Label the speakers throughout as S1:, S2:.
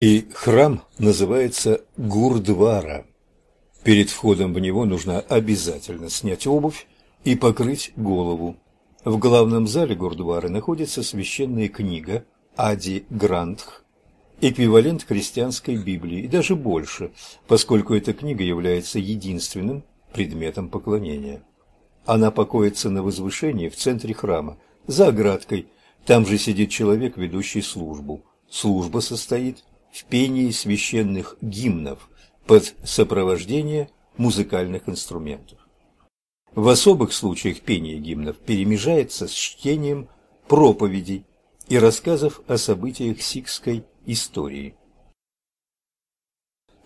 S1: И храм называется Гурдвара. Перед входом в него нужно обязательно снять обувь и покрыть голову. В главном зале Гурдвары находится священная книга Ади Грандх, эквивалент христианской Библии, и даже больше, поскольку эта книга является единственным предметом поклонения. Она покоится на возвышении в центре храма, за оградкой. Там же сидит человек, ведущий службу. Служба состоит в пении священных гимнов под сопровождение музыкальных инструментов. В особых случаях пение гимнов перемежается с чтением проповедей и рассказов о событиях сикской истории.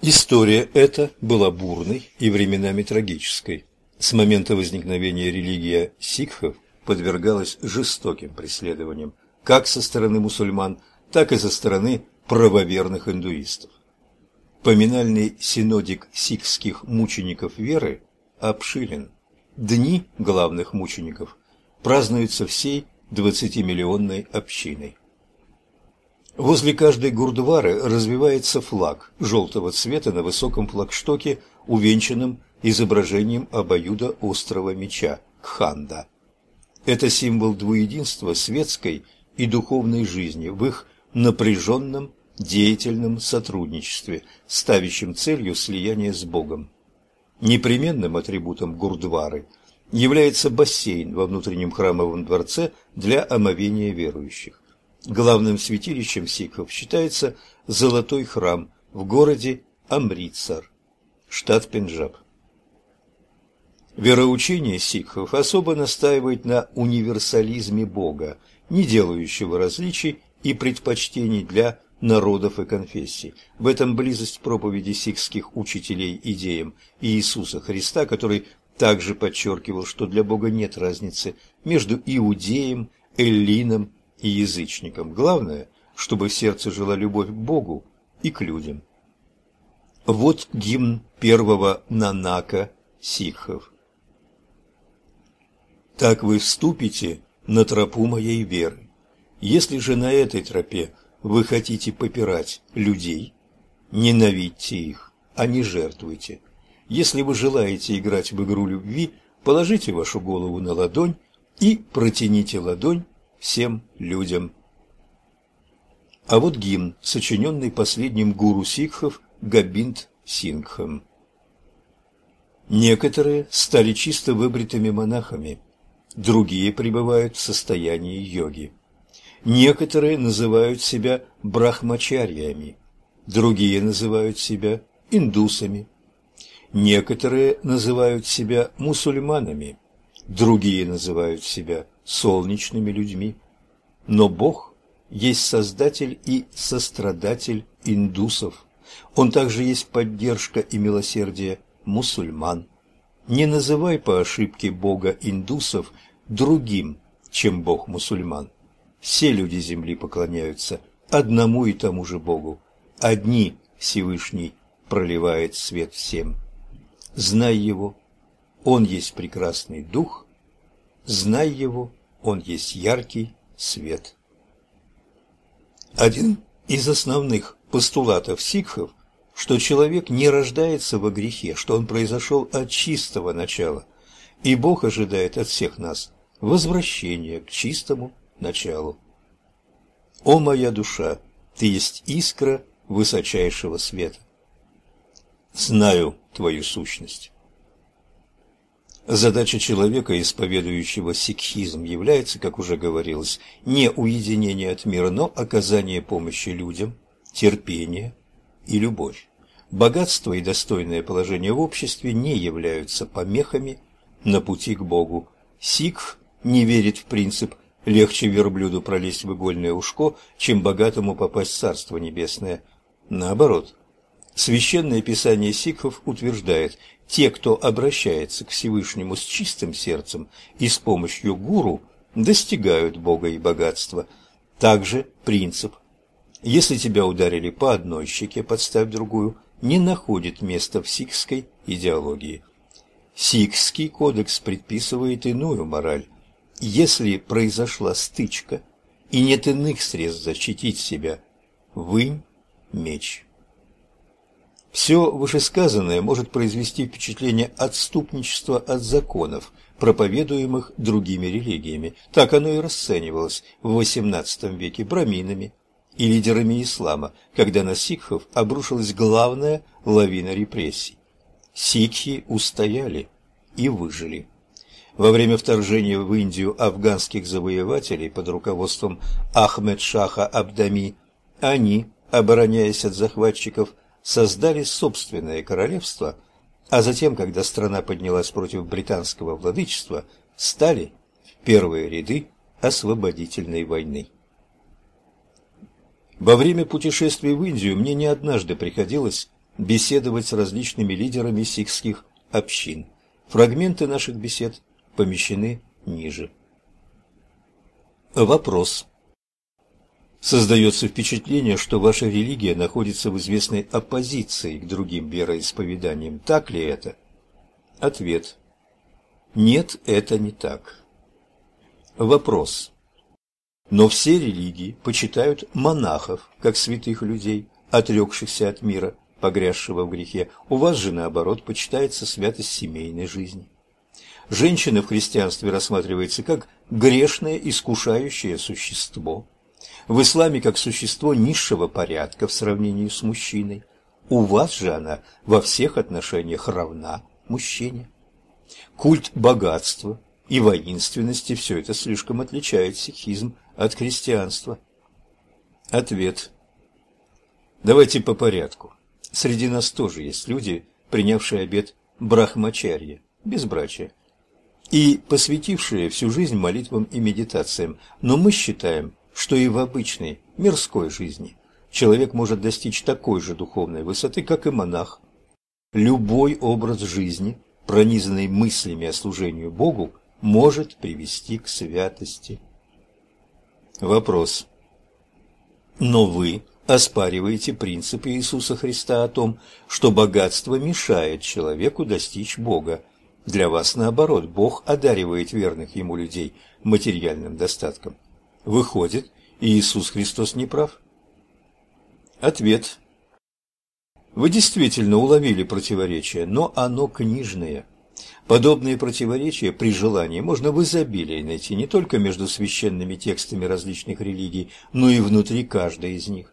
S1: История эта была бурной и временами трагической. С момента возникновения религия сикхов подвергалась жестоким преследованиям как со стороны мусульман, так и со стороны правоверных индуистов. Поминальный синодик сикхских мучеников веры обширен. Дни главных мучеников празднуются всей двадцатимиллионной общиной. Возле каждой гурдвары развивается флаг желтого цвета на высоком флагштоке, увенчанном изображением обоюда острого меча – Кханда. Это символ двуединства светской и духовной жизни в их напряженном деятельном сотрудничестве, ставящем целью слияние с Богом. Непременным атрибутом Гурдвары является бассейн во внутреннем храмовом дворце для омовения верующих. Главным святилищем сикхов считается Золотой храм в городе Амритсар, штат Пенджаб. Вероучение сикхов особо настаивает на универсализме Бога, не делающего различий и предпочтений для народов и конфессий. В этом близость проповеди сикхских учителей идеям Иисуса Христа, который также подчеркивал, что для Бога нет разницы между иудеем, эллином и язычником. Главное, чтобы в сердце жила любовь к Богу и к людям. Вот гимн первого Нанака сикхов. «Так вы вступите на тропу моей веры. Если же на этой тропе вы хотите попирать людей, ненавидьте их, а не жертвуйте. Если вы желаете играть в игру любви, положите вашу голову на ладонь и протяните ладонь всем людям. А вот гимн, сочиненный последним гуру сикхов Габинд Сингхом. Некоторые стали чисто выбритыми монахами, другие пребывают в состоянии йоги. Некоторые называют себя брахмачарьями, другие называют себя индусами. Некоторые называют себя мусульманами, другие называют себя солнечными людьми. Но Бог есть создатель и сострадатель индусов. Он также есть поддержка и милосердие мусульман. Не называй по ошибке Бога индусов другим, чем Бог мусульман. Все люди земли поклоняются одному и тому же Богу. Одни Всевышний проливает свет всем. Знай Его, Он есть прекрасный Дух, знай Его, Он есть яркий свет. Один из основных постулатов сикхов, что человек не рождается во грехе, что он произошел от чистого начала, и Бог ожидает от всех нас возвращения к чистому началу. О моя душа, ты есть искра высочайшего света. Знаю твою сущность. Задача человека, исповедующего сикхизм, является, как уже говорилось, не уединение от мира, но оказание помощи людям, терпение и любовь. Богатство и достойное положение в обществе не являются помехами на пути к Богу. Сикх не верит в принцип Легче верблюду пролезть в игольное ушко, чем богатому попасть в Царство Небесное. Наоборот. Священное Писание сикхов утверждает, те, кто обращается к Всевышнему с чистым сердцем и с помощью гуру, достигают Бога и богатства. Также принцип «если тебя ударили по одной щеке, подставь другую» не находит места в сикхской идеологии. Сикхский кодекс предписывает иную мораль если произошла стычка и нет иных средств защитить себя, вынь меч. Все вышесказанное может произвести впечатление отступничества от законов, проповедуемых другими религиями. Так оно и расценивалось в XVIII веке браминами и лидерами ислама, когда на сикхов обрушилась главная лавина репрессий. Сикхи устояли и выжили. Во время вторжения в Индию афганских завоевателей под руководством Ахмед-Шаха Абдами они, обороняясь от захватчиков, создали собственное королевство, а затем, когда страна поднялась против британского владычества, стали в первые ряды освободительной войны. Во время путешествий в Индию мне не однажды приходилось беседовать с различными лидерами сикхских общин. Фрагменты наших бесед помещены ниже. Вопрос. Создается впечатление, что ваша религия находится в известной оппозиции к другим вероисповеданиям. Так ли это? Ответ. Нет, это не так. Вопрос. Но все религии почитают монахов, как святых людей, отрекшихся от мира, погрязшего в грехе. У вас же, наоборот, почитается святость семейной жизни. Женщина в христианстве рассматривается как грешное, искушающее существо – в исламе как существо низшего порядка в сравнении с мужчиной. У вас же она во всех отношениях равна мужчине. Культ богатства и воинственности – все это слишком отличает сикхизм от христианства. Ответ. Давайте по порядку. Среди нас тоже есть люди, принявшие обет брахмачарья, безбрачия, и посвятившие всю жизнь молитвам и медитациям, но мы считаем, что и в обычной, мирской жизни человек может достичь такой же духовной высоты, как и монах. Любой образ жизни, пронизанный мыслями о служении Богу, может привести к святости. Вопрос. Но вы оспариваете принципы Иисуса Христа о том, что богатство мешает человеку достичь Бога. Для вас наоборот, Бог одаривает верных Ему людей материальным достатком. Выходит, Иисус Христос не прав? Ответ. Вы действительно уловили противоречие, но оно книжное. Подобные противоречия при желании можно в изобилии найти не только между священными текстами различных религий, но и внутри каждой из них.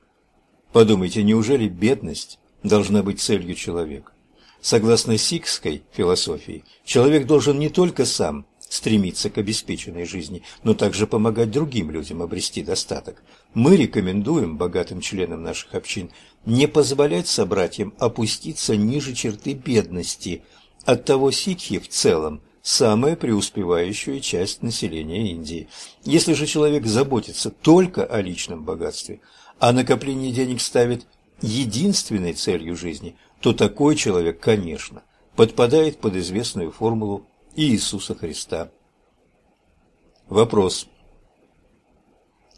S1: Подумайте, неужели бедность должна быть целью человека? Согласно сикхской философии, человек должен не только сам стремиться к обеспеченной жизни, но также помогать другим людям обрести достаток. Мы рекомендуем богатым членам наших общин не позволять собратьям опуститься ниже черты бедности. Оттого сикхи в целом самая преуспевающая часть населения Индии. Если же человек заботится только о личном богатстве, а накопление денег ставит единственной целью жизни, то такой человек, конечно, подпадает под известную формулу Иисуса Христа. Вопрос.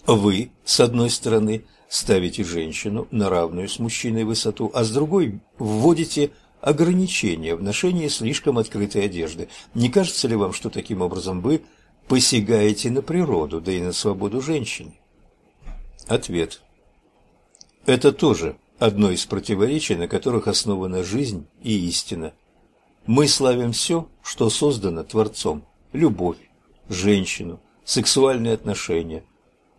S1: Вы, с одной стороны, ставите женщину на равную с мужчиной высоту, а с другой вводите ограничения в ношении слишком открытой одежды. Не кажется ли вам, что таким образом вы посягаете на природу, да и на свободу женщины? Ответ. Это тоже одно из противоречий, на которых основана жизнь и истина. Мы славим все, что создано Творцом – любовь, женщину, сексуальные отношения,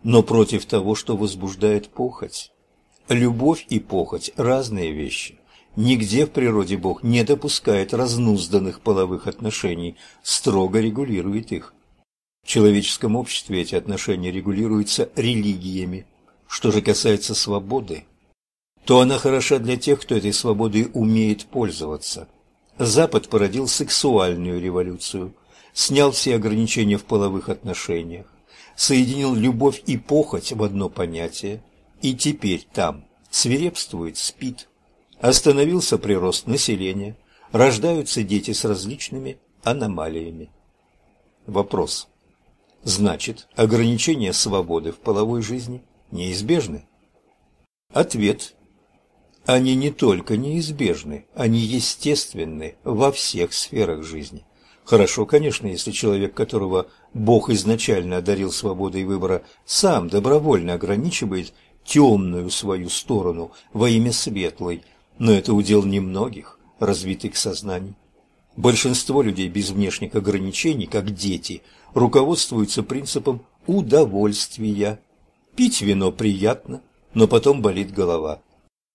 S1: но против того, что возбуждает похоть. Любовь и похоть – разные вещи. Нигде в природе Бог не допускает разнузданных половых отношений, строго регулирует их. В человеческом обществе эти отношения регулируются религиями. Что же касается свободы, то она хороша для тех, кто этой свободой умеет пользоваться. Запад породил сексуальную революцию, снял все ограничения в половых отношениях, соединил любовь и похоть в одно понятие, и теперь там свирепствует спит. Остановился прирост населения, рождаются дети с различными аномалиями. Вопрос. Значит, ограничения свободы в половой жизни неизбежны? Ответ они не только неизбежны, они естественны во всех сферах жизни. Хорошо, конечно, если человек, которого Бог изначально одарил свободой выбора, сам добровольно ограничивает темную свою сторону во имя светлой, но это удел немногих развитых сознаний. Большинство людей без внешних ограничений, как дети, руководствуются принципом удовольствия. Пить вино приятно, но потом болит голова.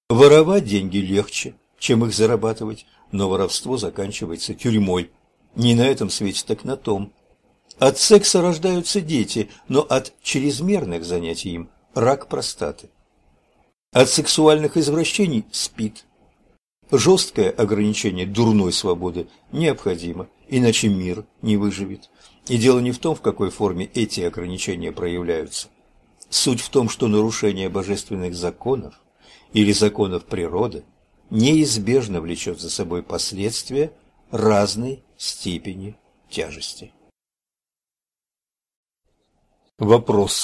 S1: Воровать деньги легче, чем их зарабатывать, но воровство заканчивается тюрьмой. Не на этом свете, так на том. От секса рождаются дети, но от чрезмерных занятий им рак простаты. От сексуальных извращений спит. Жесткое ограничение дурной свободы необходимо, иначе мир не выживет. И дело не в том, в какой форме эти ограничения проявляются. Суть в том, что нарушение божественных законов или законов природы неизбежно влечет за собой последствия разной степени тяжести. Вопрос.